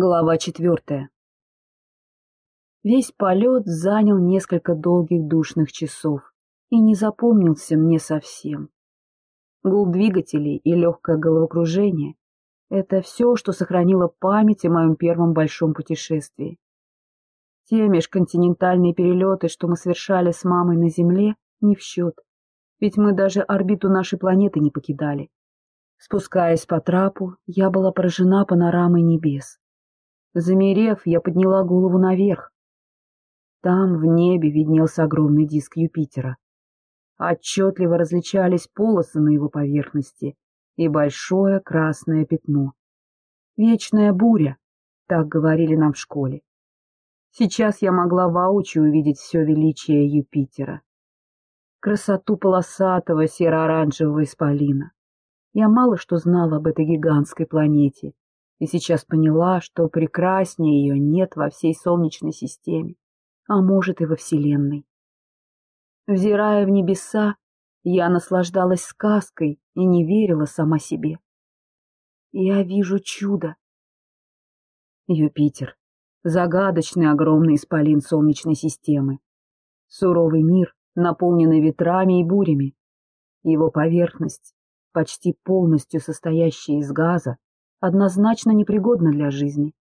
Глава четвертая. Весь полет занял несколько долгих душных часов и не запомнился мне совсем. Гул двигателей и легкое головокружение — это все, что сохранило память о моем первом большом путешествии. Те межконтинентальные перелеты, что мы совершали с мамой на Земле, не в счет, ведь мы даже орбиту нашей планеты не покидали. Спускаясь по трапу, я была поражена панорамой небес. Замерев, я подняла голову наверх. Там в небе виднелся огромный диск Юпитера. Отчетливо различались полосы на его поверхности и большое красное пятно. Вечная буря, так говорили нам в школе. Сейчас я могла воочию увидеть все величие Юпитера. Красоту полосатого серо-оранжевого исполина. Я мало что знала об этой гигантской планете, и сейчас поняла, что прекраснее ее нет во всей Солнечной системе, а может и во Вселенной. Взирая в небеса, я наслаждалась сказкой и не верила сама себе. Я вижу чудо. Юпитер — загадочный огромный исполин Солнечной системы. Суровый мир, наполненный ветрами и бурями. Его поверхность, почти полностью состоящая из газа, однозначно непригодна для жизни.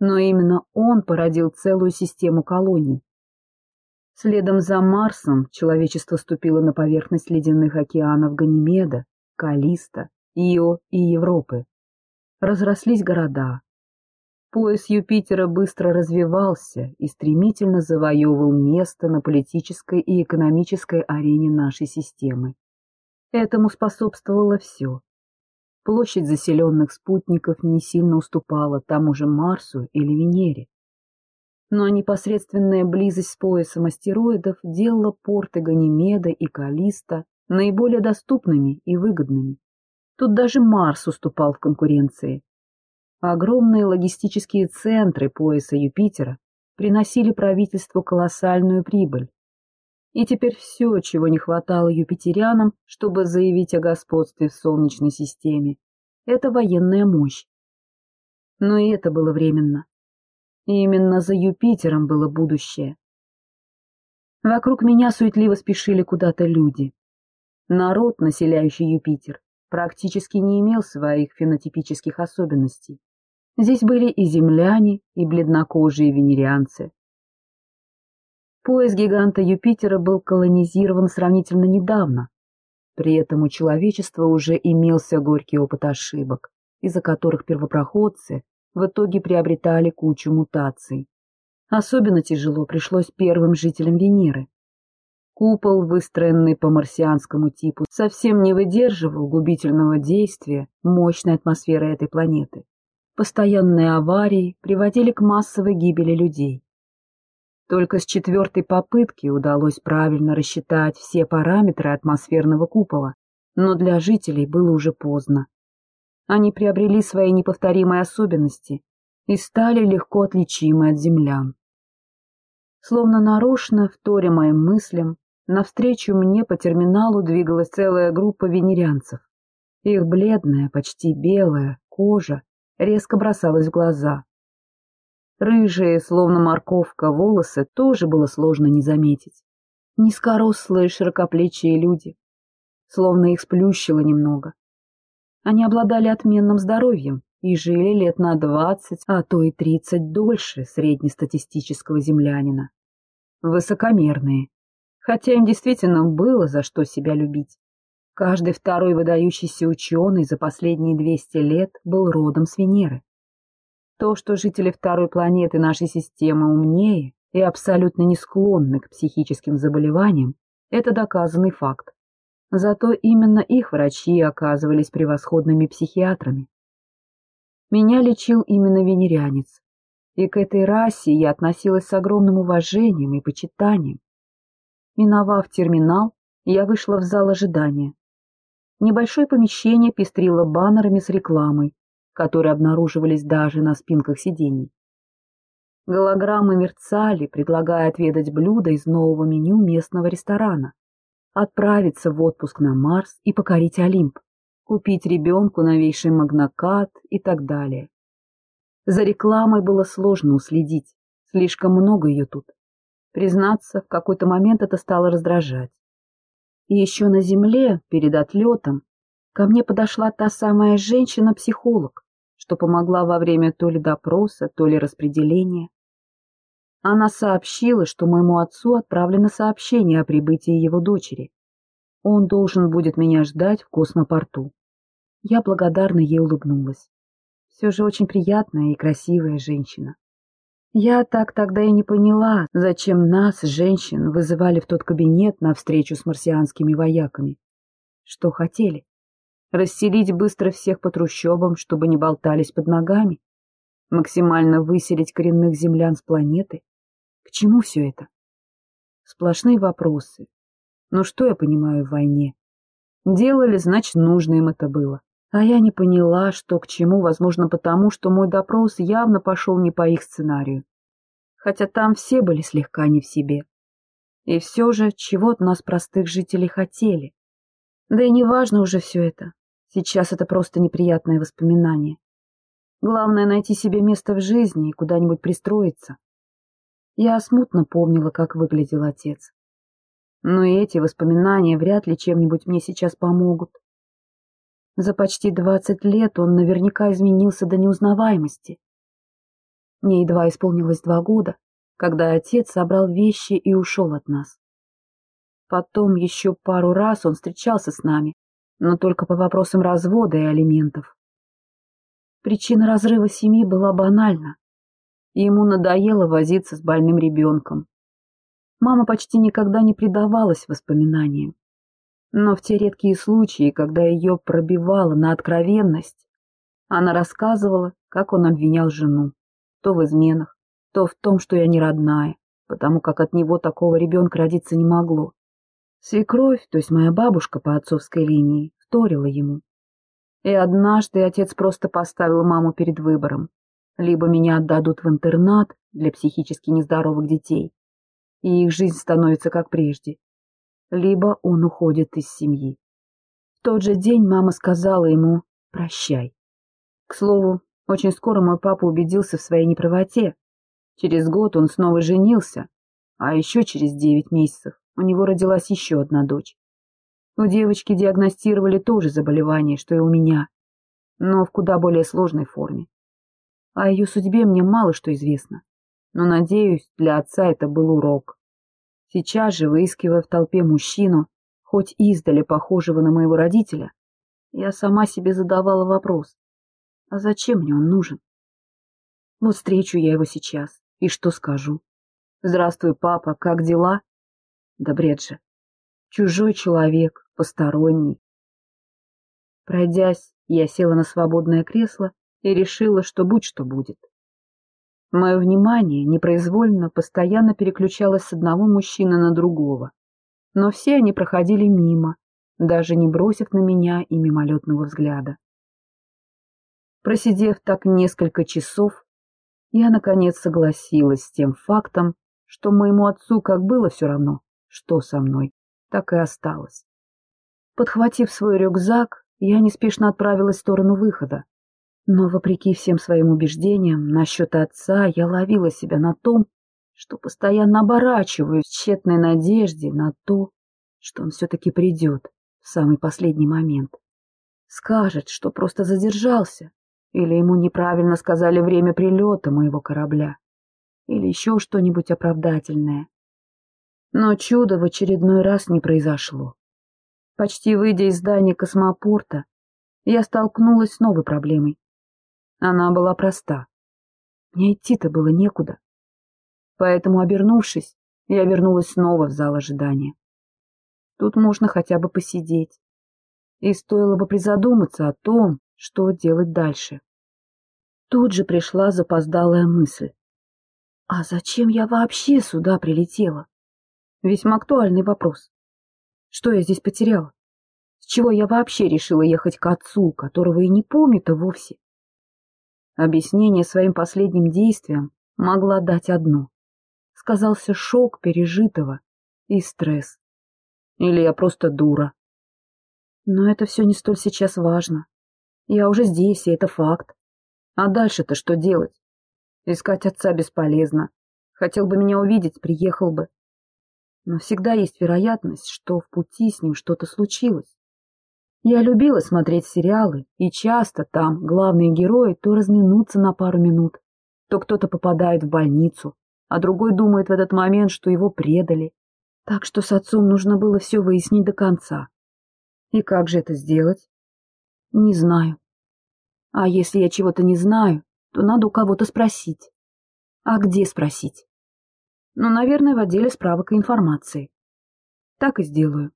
Но именно он породил целую систему колоний. Следом за Марсом человечество ступило на поверхность ледяных океанов Ганимеда, Калиста, Ио и Европы. Разрослись города. Пояс Юпитера быстро развивался и стремительно завоевывал место на политической и экономической арене нашей системы. Этому способствовало все Площадь заселенных спутников не сильно уступала тому же Марсу или Венере. Но непосредственная близость с поясом астероидов делала порты Ганимеда и Калиста наиболее доступными и выгодными. Тут даже Марс уступал в конкуренции. Огромные логистические центры пояса Юпитера приносили правительству колоссальную прибыль. И теперь все, чего не хватало юпитерянам, чтобы заявить о господстве в Солнечной системе, это военная мощь. Но и это было временно. И именно за Юпитером было будущее. Вокруг меня суетливо спешили куда-то люди. Народ, населяющий Юпитер, практически не имел своих фенотипических особенностей. Здесь были и земляне, и бледнокожие венерианцы, Пояс гиганта Юпитера был колонизирован сравнительно недавно. При этом у человечества уже имелся горький опыт ошибок, из-за которых первопроходцы в итоге приобретали кучу мутаций. Особенно тяжело пришлось первым жителям Венеры. Купол, выстроенный по марсианскому типу, совсем не выдерживал губительного действия мощной атмосферы этой планеты. Постоянные аварии приводили к массовой гибели людей. Только с четвертой попытки удалось правильно рассчитать все параметры атмосферного купола, но для жителей было уже поздно. Они приобрели свои неповторимые особенности и стали легко отличимы от землян. Словно нарочно, вторя моим мыслям, навстречу мне по терминалу двигалась целая группа венерианцев. Их бледная, почти белая кожа резко бросалась в глаза. Рыжие, словно морковка, волосы тоже было сложно не заметить. Низкорослые, широкоплечие люди. Словно их сплющило немного. Они обладали отменным здоровьем и жили лет на двадцать, а то и тридцать дольше среднестатистического землянина. Высокомерные, хотя им действительно было за что себя любить. Каждый второй выдающийся ученый за последние двести лет был родом с Венеры. То, что жители второй планеты нашей системы умнее и абсолютно не склонны к психическим заболеваниям, это доказанный факт. Зато именно их врачи оказывались превосходными психиатрами. Меня лечил именно венерянец, и к этой расе я относилась с огромным уважением и почитанием. Миновав терминал, я вышла в зал ожидания. Небольшое помещение пестрило баннерами с рекламой, которые обнаруживались даже на спинках сидений. Голограммы мерцали, предлагая отведать блюда из нового меню местного ресторана, отправиться в отпуск на Марс и покорить Олимп, купить ребенку новейший магнокат и так далее. За рекламой было сложно уследить, слишком много ее тут. Признаться, в какой-то момент это стало раздражать. И еще на земле, перед отлетом, ко мне подошла та самая женщина-психолог, что помогла во время то ли допроса, то ли распределения. Она сообщила, что моему отцу отправлено сообщение о прибытии его дочери. Он должен будет меня ждать в космопорту. Я благодарно ей улыбнулась. Все же очень приятная и красивая женщина. Я так тогда и не поняла, зачем нас, женщин, вызывали в тот кабинет на встречу с марсианскими вояками. Что хотели? Расселить быстро всех по трущобам, чтобы не болтались под ногами? Максимально выселить коренных землян с планеты? К чему все это? Сплошные вопросы. Но что я понимаю в войне? Делали, значит, нужно им это было. А я не поняла, что к чему, возможно, потому, что мой допрос явно пошел не по их сценарию. Хотя там все были слегка не в себе. И все же, чего от нас, простых жителей, хотели. Да и не важно уже все это. Сейчас это просто неприятное воспоминание. Главное — найти себе место в жизни и куда-нибудь пристроиться. Я смутно помнила, как выглядел отец. Но эти воспоминания вряд ли чем-нибудь мне сейчас помогут. За почти двадцать лет он наверняка изменился до неузнаваемости. Мне едва исполнилось два года, когда отец собрал вещи и ушел от нас. Потом еще пару раз он встречался с нами, но только по вопросам развода и алиментов. Причина разрыва семьи была банальна. Ему надоело возиться с больным ребенком. Мама почти никогда не предавалась воспоминаниям. Но в те редкие случаи, когда ее пробивало на откровенность, она рассказывала, как он обвинял жену, то в изменах, то в том, что я не родная, потому как от него такого ребенка родиться не могло. Свекровь, то есть моя бабушка по отцовской линии, вторила ему. И однажды отец просто поставил маму перед выбором. Либо меня отдадут в интернат для психически нездоровых детей, и их жизнь становится как прежде, либо он уходит из семьи. В тот же день мама сказала ему «прощай». К слову, очень скоро мой папа убедился в своей неправоте. Через год он снова женился, а еще через девять месяцев у него родилась еще одна дочь. У девочки диагностировали то же заболевание, что и у меня, но в куда более сложной форме. О ее судьбе мне мало что известно, но, надеюсь, для отца это был урок. Сейчас же, выискивая в толпе мужчину, хоть издали похожего на моего родителя, я сама себе задавала вопрос, а зачем мне он нужен? Вот встречу я его сейчас, и что скажу? Здравствуй, папа, как дела? Да бред же. Чужой человек, посторонний. Пройдясь, я села на свободное кресло и решила, что будь что будет. Мое внимание непроизвольно постоянно переключалось с одного мужчины на другого, но все они проходили мимо, даже не бросив на меня и мимолетного взгляда. Просидев так несколько часов, я, наконец, согласилась с тем фактом, что моему отцу как было все равно, что со мной, так и осталось. Подхватив свой рюкзак, я неспешно отправилась в сторону выхода, но, вопреки всем своим убеждениям насчет отца, я ловила себя на том, что постоянно оборачиваюсь в тщетной надежде на то, что он все-таки придет в самый последний момент. Скажет, что просто задержался, или ему неправильно сказали время прилета моего корабля, или еще что-нибудь оправдательное. Но чудо в очередной раз не произошло. Почти выйдя из здания космопорта, я столкнулась с новой проблемой. Она была проста. Мне идти-то было некуда. Поэтому, обернувшись, я вернулась снова в зал ожидания. Тут можно хотя бы посидеть. И стоило бы призадуматься о том, что делать дальше. Тут же пришла запоздалая мысль. А зачем я вообще сюда прилетела? Весьма актуальный вопрос. Что я здесь потеряла? С чего я вообще решила ехать к отцу, которого и не помню-то вовсе? Объяснение своим последним действиям могла дать одно. Сказался шок пережитого и стресс. Или я просто дура. Но это все не столь сейчас важно. Я уже здесь, и это факт. А дальше-то что делать? Искать отца бесполезно. Хотел бы меня увидеть, приехал бы. Но всегда есть вероятность, что в пути с ним что-то случилось. Я любила смотреть сериалы, и часто там главные герои то разминутся на пару минут, то кто-то попадает в больницу, а другой думает в этот момент, что его предали. Так что с отцом нужно было все выяснить до конца. И как же это сделать? Не знаю. А если я чего-то не знаю, то надо у кого-то спросить. А где спросить? Ну, наверное, в отделе справок и информации. Так и сделаю.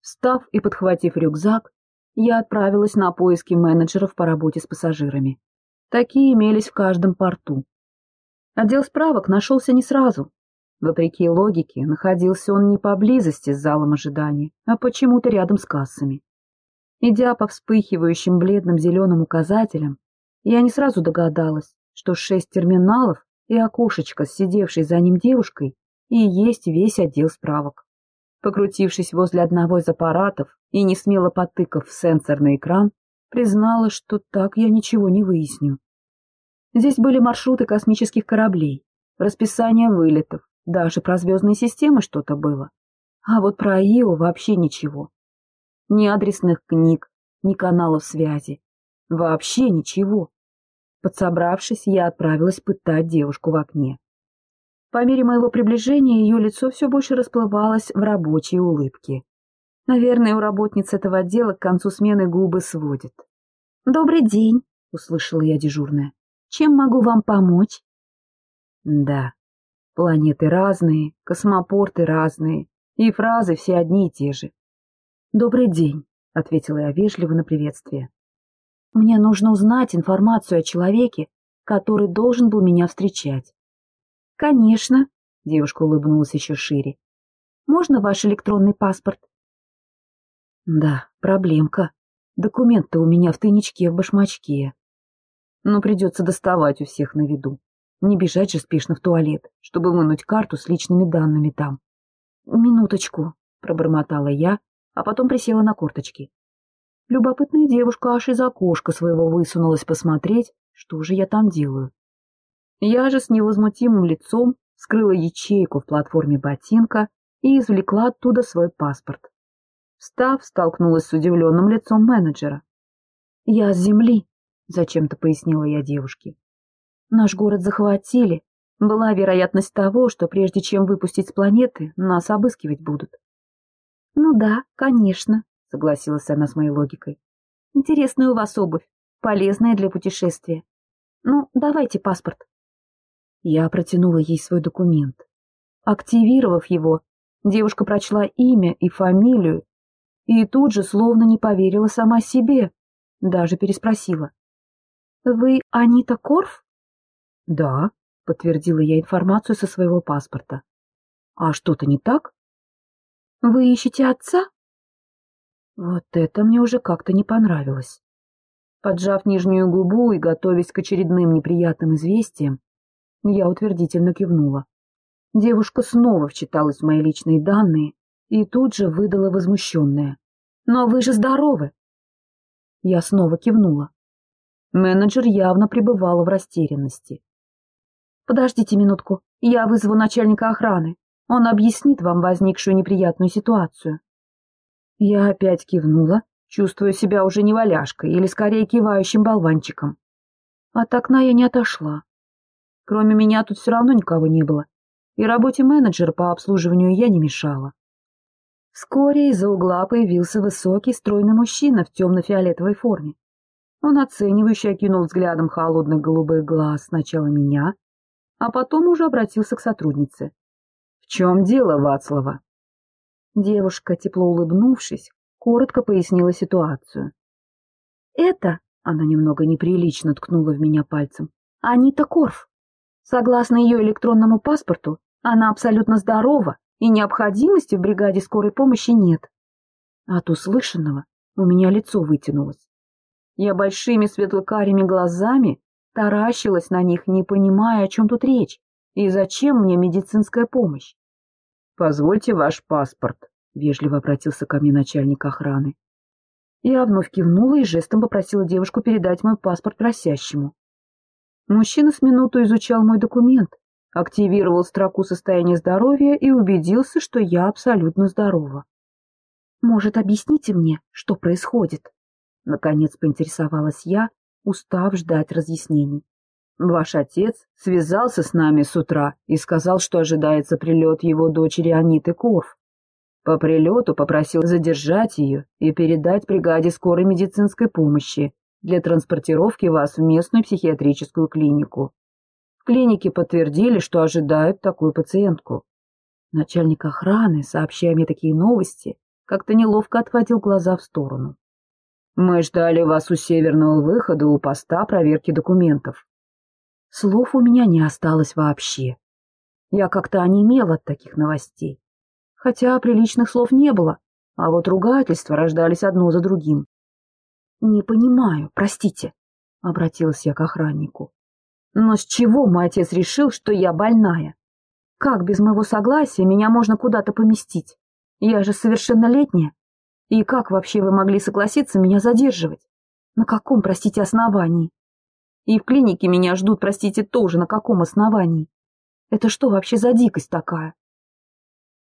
Встав и подхватив рюкзак, я отправилась на поиски менеджеров по работе с пассажирами. Такие имелись в каждом порту. Отдел справок нашелся не сразу. Вопреки логике, находился он не поблизости с залом ожидания, а почему-то рядом с кассами. Идя по вспыхивающим бледным зеленым указателям, я не сразу догадалась, что шесть терминалов и окошечко с сидевшей за ним девушкой и есть весь отдел справок. Покрутившись возле одного из аппаратов и не смело потыкав в сенсорный экран, признала, что так я ничего не выясню. Здесь были маршруты космических кораблей, расписание вылетов, даже про звездные системы что-то было. А вот про Ио вообще ничего. Ни адресных книг, ни каналов связи. Вообще ничего. Подсобравшись, я отправилась пытать девушку в окне. По мере моего приближения ее лицо все больше расплывалось в рабочей улыбке. Наверное, у работниц этого отдела к концу смены губы сводят. «Добрый день», — услышала я дежурная. «Чем могу вам помочь?» «Да, планеты разные, космопорты разные, и фразы все одни и те же». «Добрый день», — ответила я вежливо на приветствие. «Мне нужно узнать информацию о человеке, который должен был меня встречать. «Конечно», — девушка улыбнулась еще шире. «Можно ваш электронный паспорт?» «Да, проблемка. Документ-то у меня в тайничке в башмачке. Но придется доставать у всех на виду. Не бежать же спешно в туалет, чтобы вынуть карту с личными данными там». «Минуточку», — пробормотала я, а потом присела на корточки. Любопытная девушка аж из окошка своего высунулась посмотреть, что же я там делаю. Я же с невозмутимым лицом скрыла ячейку в платформе ботинка и извлекла оттуда свой паспорт. Встав, столкнулась с удивленным лицом менеджера. «Я с земли», — зачем-то пояснила я девушке. «Наш город захватили. Была вероятность того, что прежде чем выпустить с планеты, нас обыскивать будут». «Ну да, конечно», — согласилась она с моей логикой. «Интересная у вас обувь, полезная для путешествия. Ну, давайте паспорт». Я протянула ей свой документ. Активировав его, девушка прочла имя и фамилию и тут же словно не поверила сама себе, даже переспросила. «Вы Анита Корф?» «Да», — подтвердила я информацию со своего паспорта. «А что-то не так?» «Вы ищете отца?» Вот это мне уже как-то не понравилось. Поджав нижнюю губу и готовясь к очередным неприятным известиям, я утвердительно кивнула. Девушка снова вчиталась в мои личные данные и тут же выдала возмущенное. «Но вы же здоровы!» Я снова кивнула. Менеджер явно пребывала в растерянности. «Подождите минутку, я вызову начальника охраны. Он объяснит вам возникшую неприятную ситуацию». Я опять кивнула, чувствуя себя уже не валяшкой или скорее кивающим болванчиком. От окна я не отошла. Кроме меня тут все равно никого не было, и работе менеджера по обслуживанию я не мешала. Вскоре из-за угла появился высокий, стройный мужчина в темно-фиолетовой форме. Он оценивающе окинул взглядом холодных голубых глаз сначала меня, а потом уже обратился к сотруднице. — В чем дело, Вацлава? Девушка, тепло улыбнувшись, коротко пояснила ситуацию. — Это, — она немного неприлично ткнула в меня пальцем, — Анита Корф. Согласно ее электронному паспорту, она абсолютно здорова, и необходимости в бригаде скорой помощи нет. От услышанного у меня лицо вытянулось. Я большими светлокарими глазами таращилась на них, не понимая, о чем тут речь и зачем мне медицинская помощь. — Позвольте ваш паспорт, — вежливо обратился ко мне начальник охраны. Я вновь кивнула и жестом попросила девушку передать мой паспорт просящему. Мужчина с минуту изучал мой документ, активировал строку состояния здоровья и убедился, что я абсолютно здорова. «Может, объясните мне, что происходит?» Наконец поинтересовалась я, устав ждать разъяснений. «Ваш отец связался с нами с утра и сказал, что ожидается прилет его дочери Аниты Корф. По прилету попросил задержать ее и передать бригаде скорой медицинской помощи для транспортировки вас в местную психиатрическую клинику. В клинике подтвердили, что ожидают такую пациентку. Начальник охраны, сообщая мне такие новости, как-то неловко отводил глаза в сторону. «Мы ждали вас у северного выхода у поста проверки документов». Слов у меня не осталось вообще. Я как-то онемел от таких новостей. Хотя приличных слов не было, а вот ругательства рождались одно за другим. «Не понимаю, простите», — обратилась я к охраннику. Но с чего мой отец решил, что я больная? Как без моего согласия меня можно куда-то поместить? Я же совершеннолетняя. И как вообще вы могли согласиться меня задерживать? На каком, простите, основании? И в клинике меня ждут, простите, тоже на каком основании? Это что вообще за дикость такая?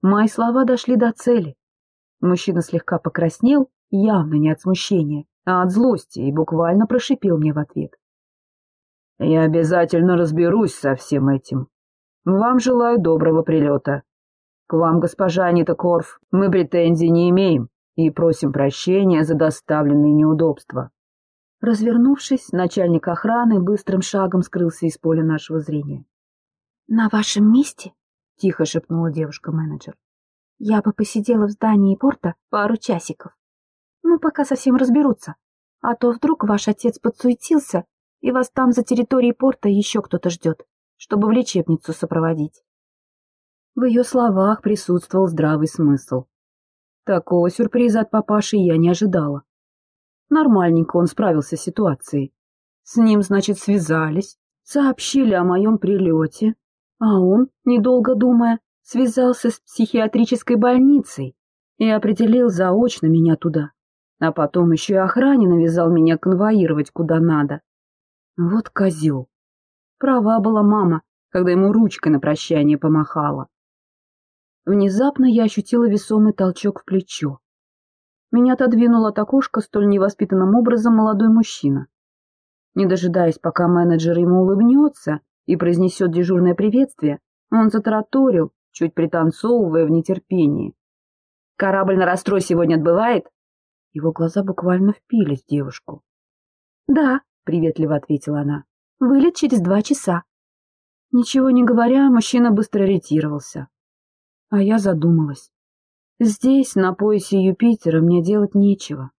Мои слова дошли до цели. Мужчина слегка покраснел, явно не от смущения, а от злости, и буквально прошипел мне в ответ. Я обязательно разберусь со всем этим. Вам желаю доброго прилета. К вам, госпожа Анита Корф, мы претензий не имеем и просим прощения за доставленные неудобства. Развернувшись, начальник охраны быстрым шагом скрылся из поля нашего зрения. — На вашем месте, — тихо шепнула девушка-менеджер, — я бы посидела в здании порта пару часиков. Ну, пока совсем разберутся. А то вдруг ваш отец подсуетился и вас там за территорией порта еще кто-то ждет, чтобы в лечебницу сопроводить. В ее словах присутствовал здравый смысл. Такого сюрприза от папаши я не ожидала. Нормальненько он справился с ситуацией. С ним, значит, связались, сообщили о моем прилете, а он, недолго думая, связался с психиатрической больницей и определил заочно меня туда. А потом еще и охране навязал меня конвоировать куда надо. Вот козел. Права была мама, когда ему ручкой на прощание помахала. Внезапно я ощутила весомый толчок в плечо. Меня отодвинул от окошка столь невоспитанным образом молодой мужчина. Не дожидаясь, пока менеджер ему улыбнется и произнесет дежурное приветствие, он затараторил, чуть пританцовывая в нетерпении. «Корабль на расстрой сегодня отбывает?» Его глаза буквально впились в девушку. «Да», приветливо ответила она. Вылет через два часа. Ничего не говоря, мужчина быстро ретировался. А я задумалась. Здесь, на поясе Юпитера, мне делать нечего.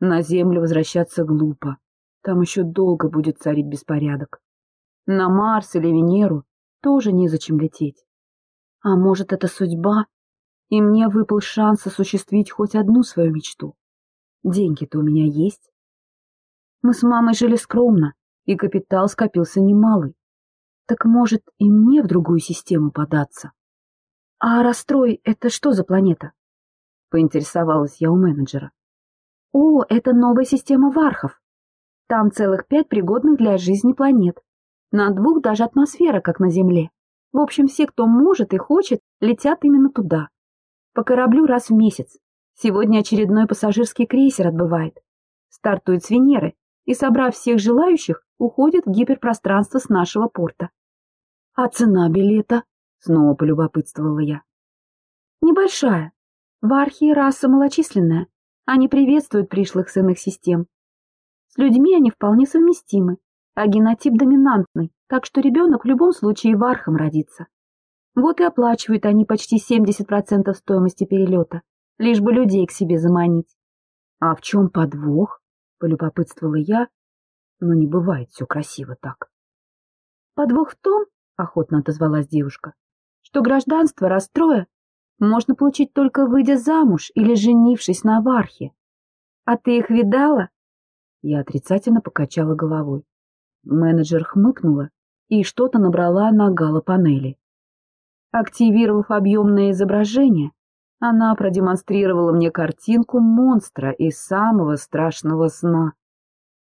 На Землю возвращаться глупо. Там еще долго будет царить беспорядок. На Марс или Венеру тоже незачем лететь. А может, это судьба, и мне выпал шанс осуществить хоть одну свою мечту. Деньги-то у меня есть. Мы с мамой жили скромно, и капитал скопился немалый. Так может и мне в другую систему податься? А расстрой — это что за планета? Поинтересовалась я у менеджера. О, это новая система вархов. Там целых пять пригодных для жизни планет. На двух даже атмосфера, как на Земле. В общем, все, кто может и хочет, летят именно туда. По кораблю раз в месяц. Сегодня очередной пассажирский крейсер отбывает. Стартует с Венеры и, собрав всех желающих, уходит в гиперпространство с нашего порта. — А цена билета? — снова полюбопытствовала я. — Небольшая. В архии раса малочисленная. Они приветствуют пришлых с иных систем. С людьми они вполне совместимы, а генотип доминантный, так что ребенок в любом случае вархом родится. Вот и оплачивают они почти 70% стоимости перелета, лишь бы людей к себе заманить. А в чем подвох? полюбопытствовала я, но не бывает все красиво так. Подвох в том, охотно отозвалась девушка, что гражданство расстроя можно получить только выйдя замуж или женившись на Вархе. А ты их видала? Я отрицательно покачала головой. Менеджер хмыкнула и что-то набрала на гало-панели. Активировав объемное изображение, Она продемонстрировала мне картинку монстра из самого страшного сна.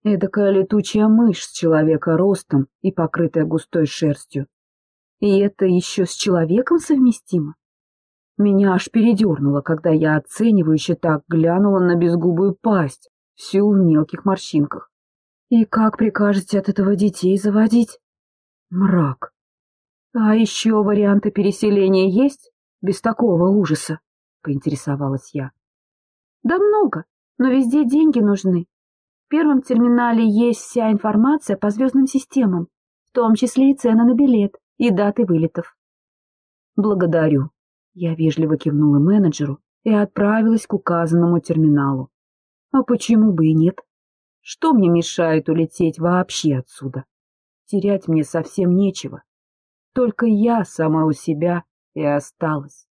Эдакая летучая мышь с человека ростом и покрытая густой шерстью. И это еще с человеком совместимо? Меня аж передернуло, когда я оценивающе так глянула на безгубую пасть, всю в мелких морщинках. И как прикажете от этого детей заводить? Мрак. А еще варианты переселения есть? Без такого ужаса, поинтересовалась я. Да много, но везде деньги нужны. В первом терминале есть вся информация по звездным системам, в том числе и цены на билет и даты вылетов. Благодарю. Я вежливо кивнула менеджеру и отправилась к указанному терминалу. А почему бы и нет? Что мне мешает улететь вообще отсюда? Терять мне совсем нечего. Только я сама у себя и осталась.